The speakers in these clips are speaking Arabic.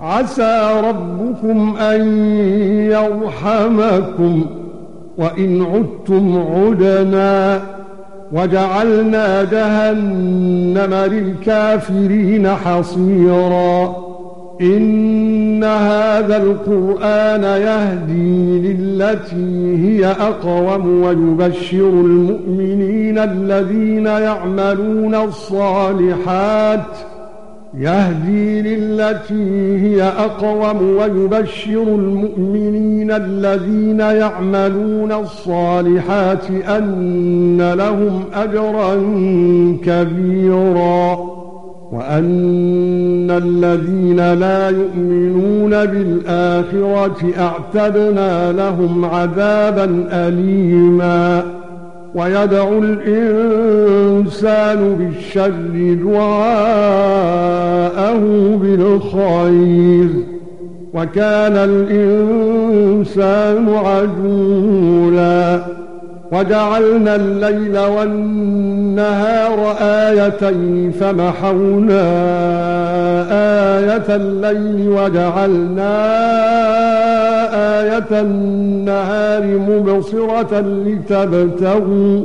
عسى ربكم أن يرحمكم وإن عدتم عدنا وجعلنا جهنم للكافرين حصيرا إن هذا القرآن يهدي للتي هي أقوم ويبشر المؤمنين الذين يعملون الصالحات يهدي للتي هي أقوم ويبشر المؤمنين الذين يعملون الصالحات أن لهم أجرا كبيرا وأن الذين لا يؤمنون بالآخرة أعتدنا لهم عذابا أليما ويدعو الإنسان بالشر دعاءه بالخير وكان الإنسان عجولا وجعلنا الليل والنهار آيتين فمحونا آية الليل وجعلنا آية النهار مبصرة لتبتغوا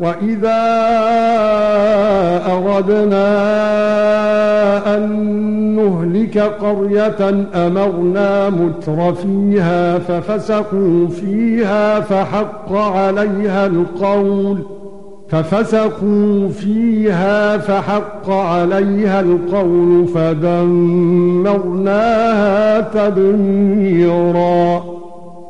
واذا اردنا ان نهلك قريه امرنا متر فيها ففسقوا فيها فحق عليها القول ففسقوا فيها فحق عليها القول فدمرناها تدميرا